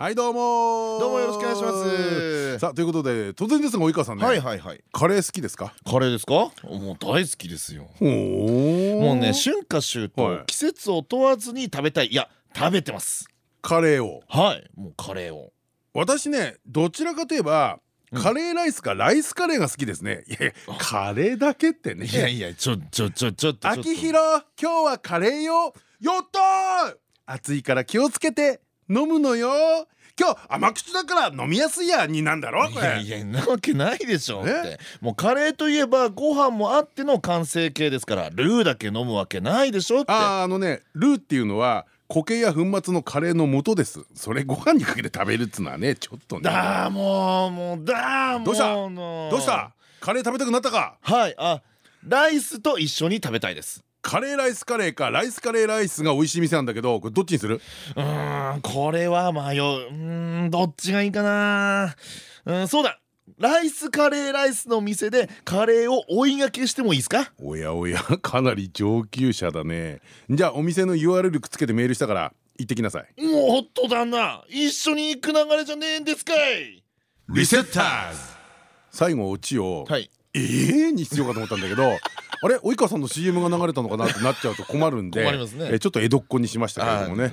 はいどうもどうもよろしくお願いします。さあということで突然ですが及川さんね。はいはいはい。カレー好きですか？カレーですか？もう大好きですよ。もうね春夏秋冬季節を問わずに食べたい。いや食べてます。カレーを。はいもうカレーを。私ねどちらかといえばカレーライスかライスカレーが好きですね。いやカレーだけってね。いやいやちょちょちょちょっと秋広今日はカレーよ。やった暑いから気をつけて飲むのよ。今日甘口だから飲みやすいやになんだろ？いやいやなわけないでしょって。もうカレーといえばご飯もあっての完成形ですからルーだけ飲むわけないでしょって。ああのねルーっていうのは固形や粉末のカレーの元です。それご飯にかけて食べるっつのはねちょっとね。だーもうもうだーもう。どうした？どうした？カレー食べたくなったか？はいあライスと一緒に食べたいですカレーライスカレーかライスカレーライスが美味しい店なんだけどこれどっちにする？うんこれは迷う。うんどっちがいいかな。うんそうだ。ライスカレーライスの店でカレーを追いがけしてもいいですか？おやおやかなり上級者だね。じゃあお店の URL くっつけてメールしたから行ってきなさい。もっと旦那一緒に行く流れじゃねえんですかい。リセッターズ最後オチを、はい。ええに必要かと思ったんだけどあれ及川さんの CM が流れたのかなってなっちゃうと困るんでえちょっと江戸っ子にしましたけれどもね。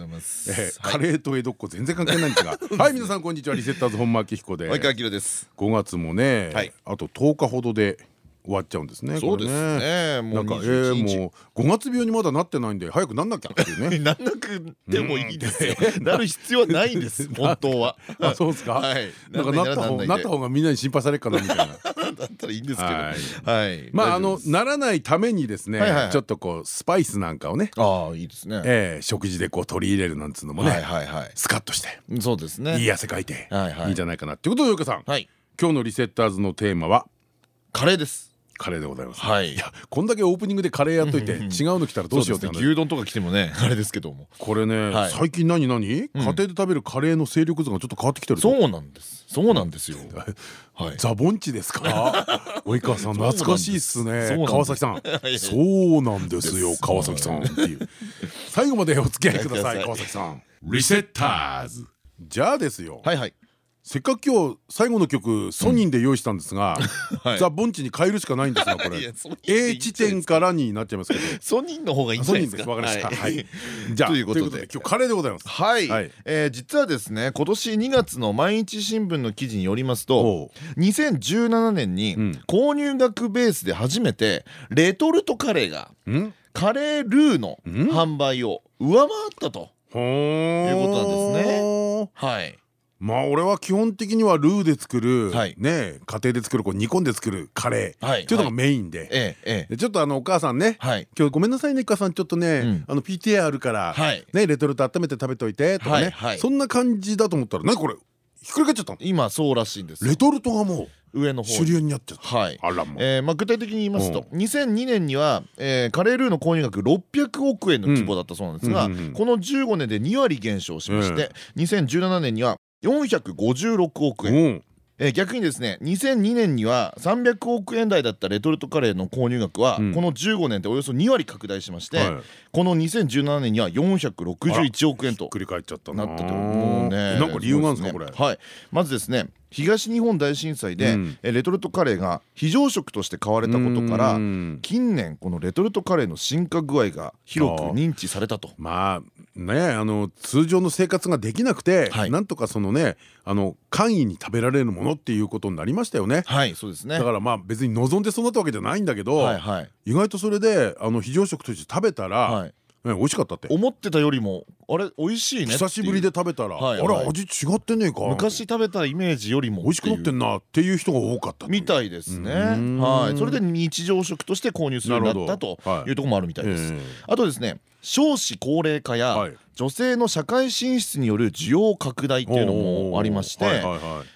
えカレーと江戸っ子全然関係ないんですが。はい皆さんこんにちは。リセッターズ本間明彦で及川明です。5月もね、はい。あと10日ほどで終わっちゃうんですね。そうですねもうなんかえーもう5月病にまだなってないんで早くなんなきゃっていうね。なんなく てもいいですよ。なる必要はないんです。本当は。あそうですか？はい。なんかなった方なった方がみんなに心配されるかなみたいな。だったらいいんですけど。はい。まああのならないためにですね、ちょっとこうスパイスなんかをね、ああいいですね。ええ食事でこう取り入れるなんつうのもね、はいはいはい。スカッとして、そうですね。いい汗かいて、はいはいいいんじゃないかなっていうことでよかさん、はい。今日のリセッターズのテーマは？カレーです。カレーでございます。はい。いやこんだけオープニングでカレーやっといて違うの来たらどうしようって話牛丼とか来てもねあれですけども。これね、はい。最近何何、家庭で食べるカレーの勢力図がちょっと変わってきてるそうなんです。そうなんですよ。はい。ザボンチですか？及川さん懐かしいっすね。川崎さん。いそうなんですよ川崎さんっていう。最後までお付き合いください。川崎さん。リセッターズ。じゃあですよ。はいはい。せっかく今日最後の曲ソニンで用意したんですが はい。ザ・ボンチに変えるしかないんですがこれ。A 地点か。らになっちゃいますけど。ソニーの方がいいんじゃソニンないです。すわかりました。ははい。いじゃあとといううこととで今日カレーでございます。はい、はい。えー実はですね今年2月の毎日新聞の記事によりますとおう。2017年にうん。購入額ベースで初めてレトルトカレーがん。カレールーのん。販売を上回ったということなんですね。はいまあ俺は基本的にはルーで作る、はい。ね家庭で作るこう煮込んで作るカレー、はい。っていうのがメインで,、ちょっとあのお母さんね、はい。今日ごめんなさいねお母さん。ちょっとね、うん。あの PTA あるから、はい。ねレトルト温めて食べといてとかね、そんな感じだと思ったら何これひっくり返っちゃったの？今そうらしいんですよ。レトルトがも上の方う主流になっちゃった、はい。あらもう、えーまあ、具体的に言いますと2002年には、えーカレールーの購入額600億円の規模だったそうなんですが、うん。うんうんうん。この15年で2割減少しまして、2017年には456億円、うんえー逆にですね2002年には300億円台だったレトルトカレーの購入額は、うん。この15年でおよそ2割拡大しまして、はい。この2017年には461億円とひっくり返っちゃったな。なったともうねなんか理由があるんですかこれ、はい。まずですね東日本大震災で、うん。えレトルトカレーが非常食として買われたことからうん。近年このレトルトカレーの進化具合が広く認知されたと。まあねあの通常の生活ができなくて、はい。なんとかそのねあの簡易に食べられるものっていうことになりましたよね。はいそうですね。だからまあ別に望んでそうなったわけじゃないんだけど、はいはい。意外とそれであの非常食として食べたら、はい。え美味しかったって。思ってたよりもあれ美味しいね久しぶりで食べたらあれはい。はい味違ってねえか。昔食べたイメージよりも美味しくなってんなっていう人が多かったみたいですね。うん。はい。それで日常食として購入するようになったとい。いうところもあるみたいです。ええ。あとですね少子高齢化やはい。女性の社会進出による需要拡大っていうのもありまして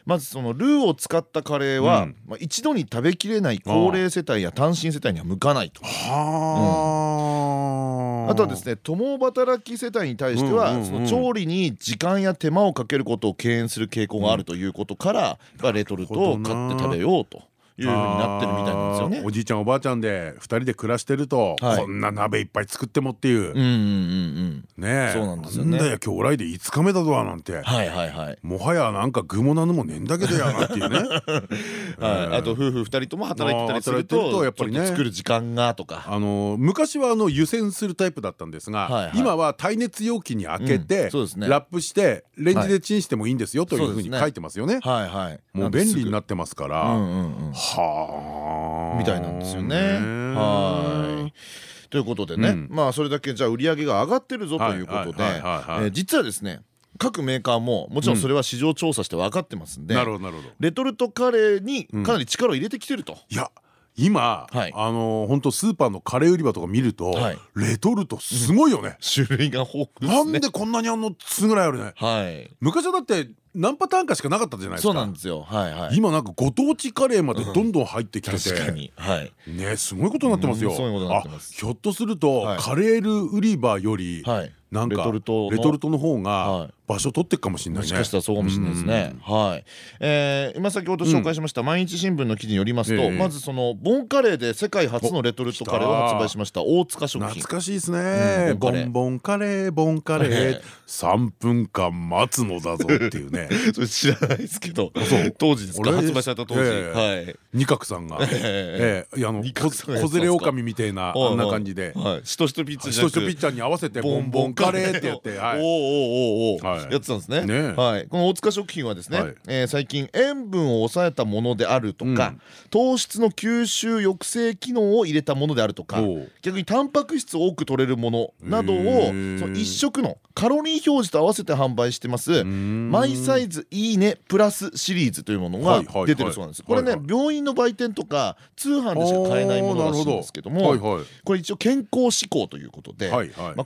まずそのルーを使ったカレーは、うん。まあ、一度に食べきれない高齢世帯や単身世帯には向かないと。はあ。あとはですね共働き世帯に対しては、その調理に時間や手間をかけることを敬遠する傾向があるということから、がレトルトを買って食べようというふうになってるみたいなんですよ。ね。おじいちゃんおばあちゃんで二人で暮らしてると、はい。こんな鍋いっぱい作ってもっていう、うんうんうんうん。ねえ。そうなんですよね。だよ今日来で5日目だぞなんて、はいはいはい。もはやなんか具も何もねえんだけどやなっていうね。はい、あと夫婦二人とも働いてたりするととやっぱりね。作る時間がとか。あの昔はあの湯煎するタイプだったんですが、はいはい。今は耐熱容器に開けて、うん。そうですね。ラップしてレンジでチンしてもいいんですよというふうに書いてますよね。はいはい。もう便利になっってますから、うんうんうん。はあみたいなんですよね。はい。ということでね、うんまあそれだけじゃあ売り上げが上がってるぞということで、実はですね、各メーカーももちろんそれは市場調査して分かってますんで。レトルトカレーにかなり力を入れてきてると。いや今、はいあの本当スーパーのカレー売り場とか見ると、はいレトルトすごいよね。種類が豊富ですね。なんでこんなにあんのつぐらいあるね。はい。昔はだって何パターンかしかなかったじゃないですか。そうなんですよ。はいはい。今なんかご当地カレーまでどんどん入ってきてて、確かに。はい。ねすごいことになってますよ。うんすごいことになってますあひょっとすると、はいカレール売り場より、はい。なんかレトルトのレトルトの方はがい場所取ってくかもしれないね。もしかしたらそうかもしれないですね。はい。えー今先ほど紹介しました毎日新聞の記事によりますと、ええ。まずそのボンカレーで世界初のレトルトカレーを発売しました大塚食品。懐。かしいですね、うんボンボンカレーボンカレえー。え3分間待つのだぞっていうね。それ知らないですけど、当時ですか？俺発売された当時。ええ。はい。二角さんが、ええ。えいやあの小連れ狼みたいなあんな感じで。はい。しとしとピッチャーに合わせてボンボンカレーってやって、はい、おーおーおーおはい。ーやってたんですね。ねはい。この大塚食品はですねはい、えー最近塩分を抑えたものであるとかうん、糖質の吸収抑制機能を入れたものであるとか逆にタンパク質を多く取れるものなどをその一食のカロリー表示と合わせて販売してますん。マイサイズいいねプラスシリーズというものが出てるそうなんです。これね病院の売店とか通販でしか買えないものらしいんですけどもこれ一応健康志向ということで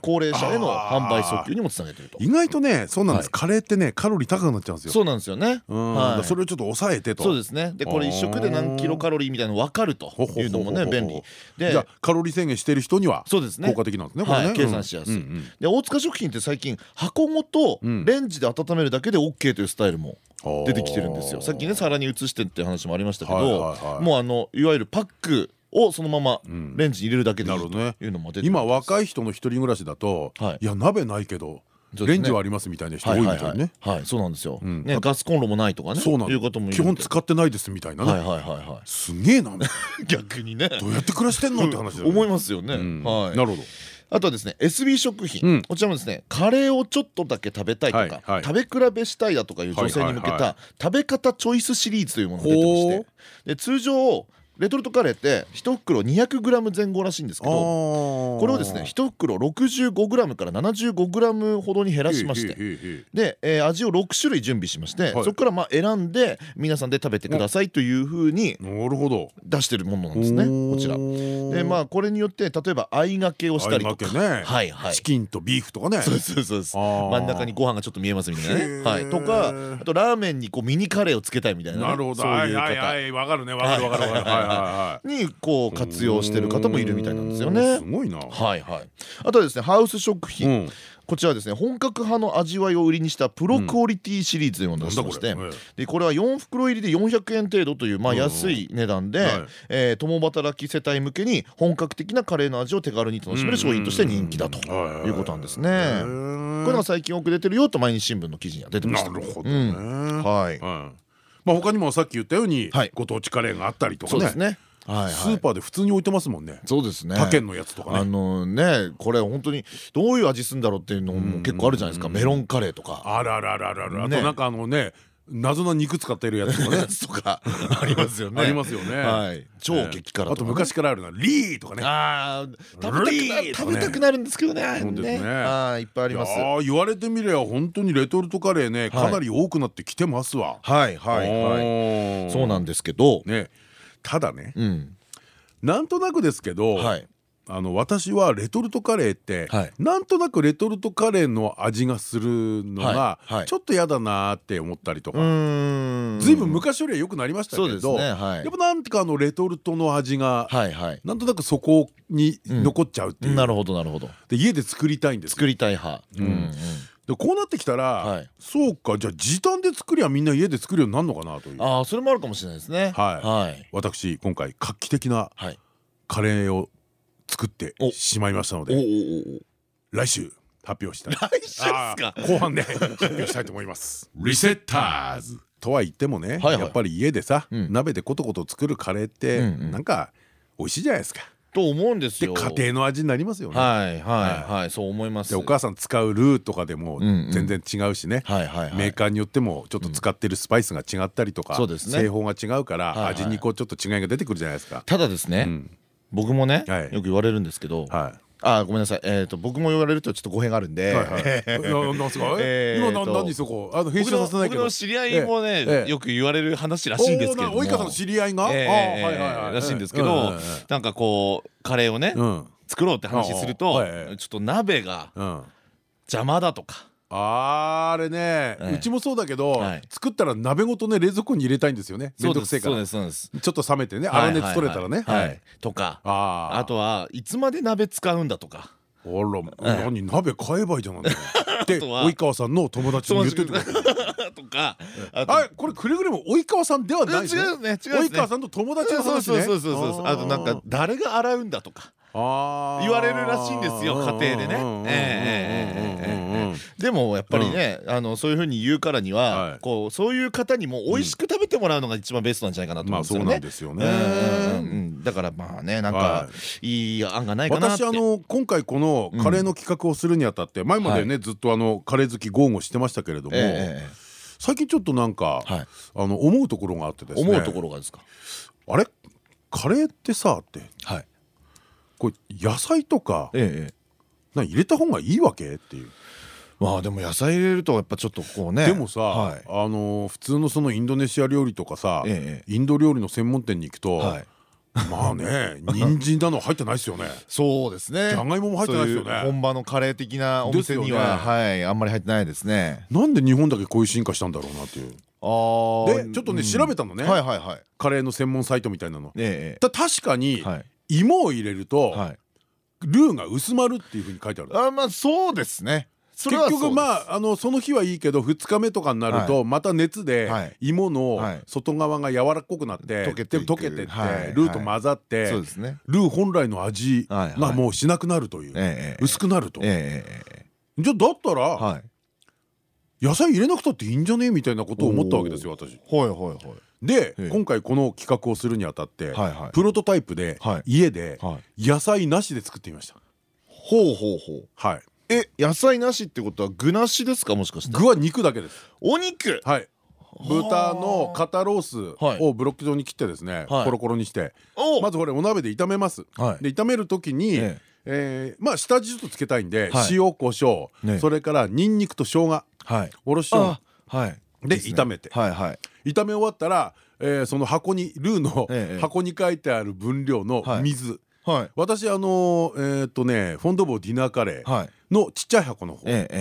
高齢者への販売訴求にもつなげてると。意外とねそうなんです、はい。カレーってねカロリー高くなっちゃうんですよ。そうなんですよね。うん。はい。それをちょっと抑えてと。そうですね。でこれ一食で何キロカロリーみたいなの分かるというのもね便利。でじゃあカロリー制限してる人にはそうですね。効果的なんですね。はい計算しやすい。で大塚食品って最近箱ごとうん。レンジで温めるだけで OK というスタイルもう。ん出てきてるんですよ。さっきね皿に移してっていう話もありましたけはいどはいはい。もうあのいわゆるパックをそのままん。レンジに入れるだけでいいとなるほどね。いうのも出て今若いい人の一人暮らしだと、はい。い、や鍋ないけどレンジはありますみたいな人多はいみたいね。はいそうなんですよ。ん。ねガスコンロもないとかね。そうなんいうことも基本使ってないですみたいなね、はいはいはいはすげえな 逆にね。うやって暮らしてんのって話思いますよね。うん。はい。なるほど。あとはですね SB 食品、うん。こちらもですねカレーをちょっとだけ食べたいとか、食べ比べしたいだとかいう女性に向けた食べ方チョイスシリーズというものが出てまして。ほで通常レトルトカレーって1袋 200g 前後らしいんですけどここれをですね1袋 65g から 75g ほどに減らしましてで、えー味を6種類準備しまして、はい。そこからまあ選んで皆さんで食べてくださいというふうに出してるものなんですねこちら。でまあこれによって例えば相掛けをしたりとか。ね。はいはい。チキンとビーフとかね。そうそうそう真ん中にご飯がちょっと見えますみたいなね。はい。とかあとラーメンにこうミニカレーをつけたいみたいなね。なるほど。そういうはいはいは方い。わかるね。わかるわかるわかるはいにこう活用してる方もいるみたいなんですよおねーすごいな。はいはい。あとはですねハウス食品、うん。こちらはですね本格派の味わいを売りにしたプロクオリティシリーズというものを出してまして、でこれは4袋入りで400円程度というまあ安い値段で、はい。えー共働き世帯向けに本格的なカレーの味を手軽に楽しめる商品として人気だということなんですね。こういうのが最近多く出てるよと毎日新聞の記事には出てました。なるほどうん。ねはい。うんまあ他にもさっき言ったようにはいご当地カレーがあったりとかねそうですね。はいはい。スーパーで普通に置いてますもんねそうですね。他県のやつとかあねのねこれ本当にどういう味するんだろうっていうのも結構あるじゃないですかメロンカレーとか。あるあるあるあるあるあとねなんかあのね謎な肉使っているやつとかね。とか。ありますよね。ありますよね。はい。超激辛あと昔からあるのはリーとかね。ああ食べたくなるんですけどね。そうですね。はいいっぱいあります。いやー言われてみれば本当にレトルトカレーねかなり多くなってきてますわ。はいはいはい。そうなんですけど。ね。ただねうん。なんとなくですけどはいあの私はレトルトカレーって、はい。なんとなくレトルトカレーの味がするのがはい。はい。ちょっと嫌だなーって思ったりとか、んずいぶん昔よりは良くなりましたけど、ね。はい。やっぱなんてかあのレトルトの味が、はいはい。なんとなくそこに残っちゃうっていう、なるほどなるほど。で家で作りたいんですよ。作りたい派。うん。うんでこうなってきたら、はい。そうかじゃあ時短で作りゃみんな家で作るようになるのかなという。ああそれもあるかもしれないですね。はい。はい。私今回画期的なはい。カレーを作ってお。しまいましたのでお来週発表したい。後半で 発表したいと思います。リセッターズ。とは言ってもね、やっぱり家でさ、うん。鍋でコトコト作るカレーって、なんか美味しいじゃないですか。と思うんですよ。で家庭の味になりますよね、はいはいはい。そう思います。でお母さん使うルーとかでも全然違うしね、メーカーによってもちょっと使ってるスパイスが違ったりとか、そうですね。製法が違うから味にこうちょっと違いが出てくるじゃないですか。ただですねうん僕もねはいよく言われるんですけどはいあーごめんなさいえっと僕も言われるとちょっと語弊があるんではいはい。ななんすか？え？ー今なと何そこ？あの編僕の集させないけど。僕の知り合いもねええよく言われる話らしいんですけれどもの知り合いが？はいはいはいらしいんですけどなんかこうカレーをねうん作ろうって話するとちょっと鍋がうん。邪魔だとかあれね、ええ。うちもそうだけど、はい。作ったら鍋ごとね冷蔵庫に入れたいんですよね。めんどくせえから。そうですそうです。ちょっと冷めてね、粗熱取れたらね。とか。ああ。あとはいつまで鍋使うんだとか。あら、何鍋買えばいいじゃないの。で、とは。及川さんの友達に言ってってこと。と。かあこれくれぐれも及川さんではないですね。違うね違う及川さんと友達のそう話ね。そうそうそうそう。あとなんか誰が洗うんだとか。言われるらしいんですよ家庭でね。うんうんうんうんうんうんうんでもやっぱりねあのそういうふうに言うからにははい。こうそういう方にも美味しく食べてもらうのが一番ベストなんじゃないかなとま思うんあそうですよね。だからまあねなんかはい。い案がないかなって。私あの今回このカレーの企画をするにあたって前までねずっとあのカレー好き豪語してましたけれども最近ちょっとなんかあの思うところがあってですね。思うところがですか？あれ？カレーってさってはい。これ野菜とかええええ。何入れた方がいいわけ？っていうまあでも野菜入れるとやっぱちょっとこうね。でもさ、はい。あの普通のそのインドネシア料理とかさ、ええインド料理の専門店に行くと、はい。まあね人参だの入ってないですよね。そうですね。じゃがいもも入ってないですよね。本場のカレー的なお店には、はいあんまり入ってないですね。なんで日本だけこういう進化したんだろうなっていう。あでちょっとね調べたのね、はいはいはい。カレーの専門サイトみたいなの。ええだ確かに、はい。芋を入れると、はい。ルーが薄まるっていうふうに書いてある。あまあそうですね結局まああのその日はいいけど2日目とかになるとまた熱ではい。芋のはい。外側が柔らかくなって溶けて溶けてってはい。ルーと混ざってそうですね。ルー本来の味がもうしなくなるというええ薄くなると。じゃえええあだったえらはい。野菜入れなくたっていいんじゃねみたいなことを思ったわけですよ私。はいはいはい。でええ。今回この企画をするにあたってプロトタイプではい。家ではい。野菜なしで作ってみました。ほうほうほう。はいえ野菜なしってことは具なしですか？もしかして。具は肉だけです。お肉？はい。豚の肩ロースはい。をブロック状に切ってですねはい。コロコロにしてお！まずこれお鍋で炒めます。はい。で炒める時に、ええ。ーまあ下味ちょっとつけたいんで、はい。塩コショウ、ねそれからニンニクと生姜はい。おろしはい。で炒めて。はいはい。炒め終わったら、えーその箱にルーのええ。箱に書いてある分量のはい。水、はい。私あのーえーっとねフォンドボーディナーカレーはい。のちっちゃい箱の方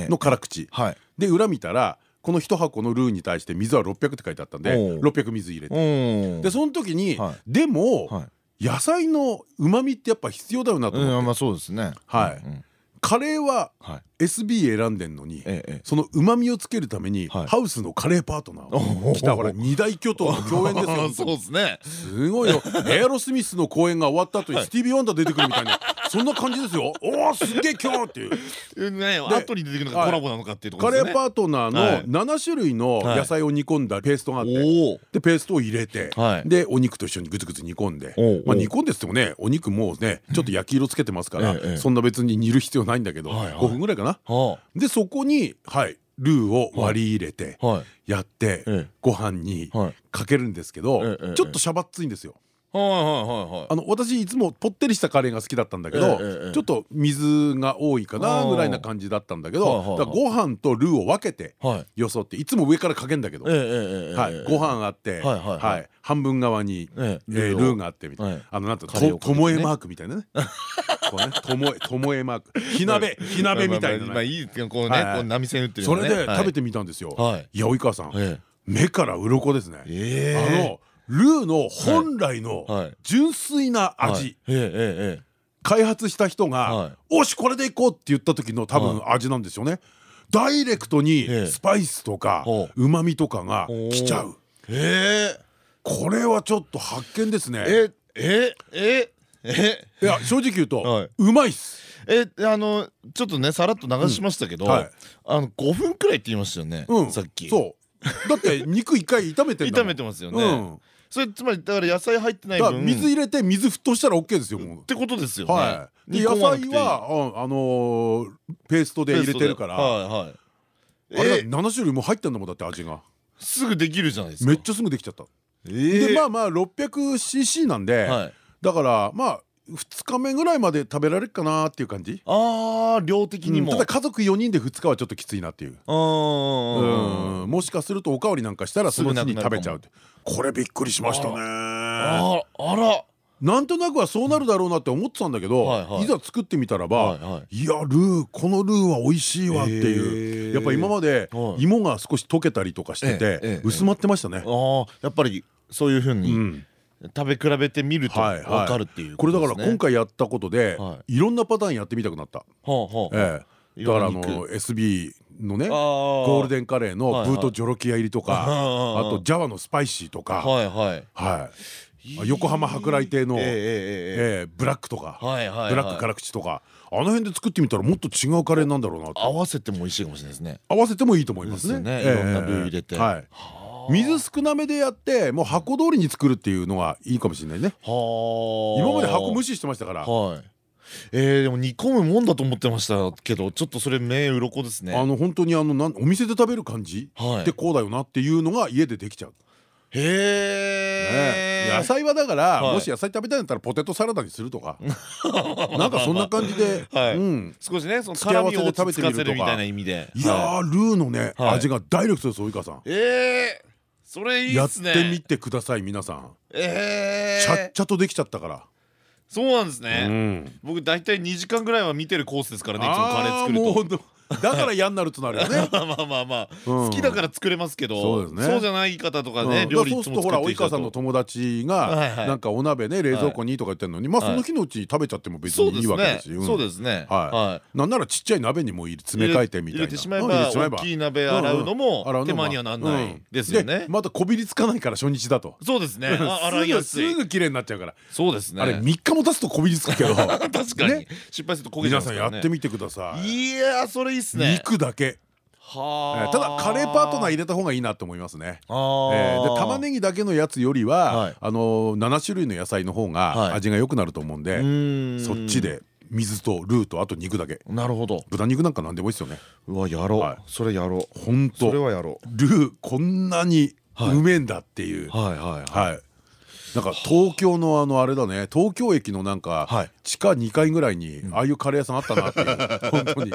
の辛口。はい。で裏見たらこの一箱のルーに対して水は600って書いてあったんでおう。600水入れて。うん。でその時に、はい。でも、はい。野菜の旨味ってやっぱ必要だよなと思って、うんまあそうですね。はい。うん。カレーははい SB 選んでんのに、その旨味をつけるために、はい。ハウスのカレーパートナー来たほら二大巨頭の共演ですよ そうですね。すごいよ。エアロスミスの公演が終わった後にスティービー・ワンダー出てくるみたいなそんな感じですよ。おおすげえ今日っていう。ね後に出てくるのがコラボなのかっていうとこカレーパートナはい。ーの7種類の野菜を煮込んだペーストがあって、でペーストを入れて、はい。でお肉と一緒にグツグツ煮込んでまあ煮込んでっつってもねお肉もうねちょっと焼き色つけてますから、そんな別に煮る必要ないんだけど、はいはい。5分ぐらいかな。はでそこにはいルーを割り入れてはい。やってええ。ご飯にはい。かけるんですけどちょっとシャバっついんですよ。あの私いつもぽってりしたカレーが好きだったんだけどちょっと水が多いかなぐらいな感じだったんだけどだご飯とルーを分けてはい。よそっていつも上からかけんだけど。ご飯あって半分側にルーがあってみたいはない。あのなんとともえマークみたいなね こうねともえともえマーク。火鍋火鍋みたいなね。まあいいこうね波線打ってるそれで食べててみたんですよ。はい。いや及川さん。え目から鱗ですね。あのルーの本来のはい。純粋なはい。味開発した人はが「おしこれでいこう」って言った時の多分味なんですよね。ダイレクトにええ。スパイスとかほう。まみとかが来ちゃう。ええ。これはちょっと発見ですね。ええええ いや正直言うと、はい。うまいっす。えあのちょっとねさらっと流しましたけど、うん。はい。あの5分くらいって言いましたよね、うん、さっき。そう。だって肉一回炒めて炒めてますよね、うん。それつまりだから野菜入ってないだから分水入れて水沸騰したら OK ですよもう。ってことですよね、はい。野菜は、うんあのーペーストで入れてるから、はいはい。あれだえ？7種類も入ってんだもんだって味が。すぐできるじゃないですか。めっちゃすぐできちゃった、えでまあまあ 600cc なんで、はいだからまあ2日目ぐらいまで食べられるかなっていう感じ。あー量的にも、うんただ家族4人で2日はちょっときついなっていう。うんうんもしかするとおかわりなんかしたらその日に食べちゃうって。これびっくりしましたね。ああら。なんとなくはそうなるだろうなって思ってたんだけど、はいざ作ってみたらば、はいやルーこのルーは美味しいわっていう、やっぱ今まではい。芋が少し溶けたりとかしてて、薄まってましたね。あーやっぱりそういうふううにん食べ比べてみるとはいはい。分かるっていうこれだから今回回やったことで、、はい。ろんなパターンやってみたくなった。はあはあええ、いだからあの SB のねあゴゴールデンカレーのはいはい。ブートジョロキア入りとか、あーあとジャワのスパイシーとか、はいはい。はい、あ横浜舶来亭の、ええブラックとか、ブラック辛口とかあの辺で作ってみたらもっと違うカレーなんだろうな合わせても美味しいかもしれないですね。合わせてもいいと思いますね。いろんなルー入れて。はい。水少なめでやってもう箱通りに作るっていうのがいいかもしれないね。はあ。今まで箱無視してましたから。はい。えー、でも煮込むもんだと思ってましたけどちょっとそれ目鱗ですね。あの本当にあのなんお店で食べる感じはい。ってこうだよなっていうのが家でできちゃう。へえね。野菜はだからはい。もし野菜食べたいんだったらポテトサラダにするとか。なんかそんな感じではい。うん。少しねその付け合わせで食べてみるとかいな意味で。いやルーのねはい。味がダイレクトです及川さん。えー、それいいやっっすね。てみてください皆さん。えー、ちゃっちゃとできちゃったから。そうなんですね、うん。僕大体2時間ぐらいは見てるコースですからねいつもカレー作るとだから嫌になるとなるよね。まあまあまあまあ、うん。好きだから作れますけどそうじゃない方とかね、うん。料理そうするとほら及川さんの友達がなんかお鍋ね冷蔵庫にとか言ってんのにまあその日のうちに食べちゃっても別にいいわけですよ。そうですね。はい。なんならちっちゃい鍋にも入れ詰め替えてみたいな。入れてしまえば大きい鍋洗うのも手間にはなんないうんですよね。またこびりつかないから初日だと。そうですね。あ 洗いやすい。すぐ綺麗になっちゃうから。そうですね。あれ3日も経つとこびりつくけど。確かに。ね。失敗すると焦げちゃ皆さんやってみてください。いやーそれいいっすね。肉だけ。はあ。ただカレーパートナー入れた方がいいなと思いますね。えーで玉ねぎだけのやつよりははい。あの7種類の野菜の方はい。が味が良くなると思うんでうーん。そっちで水とルーとあと肉だけ。なるほど。豚肉なんかなんでもいいですよね。うわやろう、はい。それやろう。ほんそれとはやろルーこんなにはいうめえんだっていう。うはい。はい。はい。はい。なんか東京のあのあれだね。東京駅のなんかはい。地下2階ぐらいにああいうカレー屋さんあったなっていう。本当に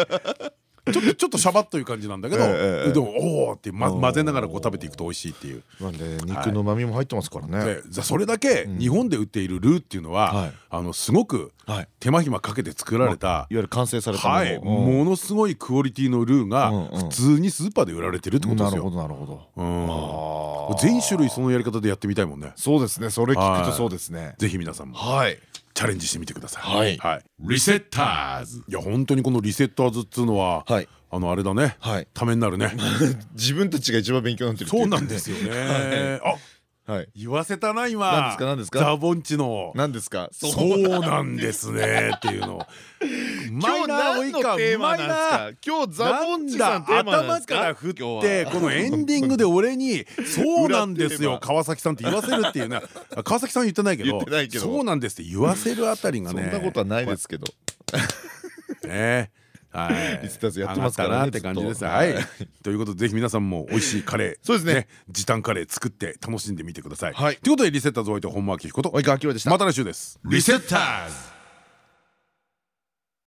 ちょっとちょっとシャバッという感じなんだけどでもおおってま混ぜながらこう食べていくと美味しいっていう。なんで肉の旨味も入ってますからね、でじゃあそれだけ日本で売っているルーっていうのははい。あのすごくはい。手間暇かけて作られいたわゆる完成されたもの。はい。うん。ものすごいクオリティのルーがうんうん。普通にスーパーで売られてるってことですよ。なるほどなるほど。全種類そのやり方でやってみたいもんね。そうですね。それ聞くとそうですね。ぜひ皆さんも。はいチャレンジしてみてくださはい。い。リセッターズ。いや本当にこのリセッターズっつうのははい。あのあれだね。はい。ためになるね。自分たちが一番勉強になってるそうなんですよね。あ はい言わせたな今。何ですか何ですか？ザボンチの。何ですか？そうなんですねっていうの。今日何のテーマなんですか？今日ザボンチさん頭から振ってこのエンディングで俺に「そうなんですよ川崎さん」って言わせるっていうね川崎さんは言ってないけど。そうなんですって言わせるあたりがね。そんなことはないですけど。ね。はいリセッターズやってますからって感じです。はい。ということでぜひ皆さんも美味しいカレーそうですね。時短カレー作って楽しんでみてください。はい。ということでリセッターズお相手本間明彦と及川明でした。また来週です。リセッターズ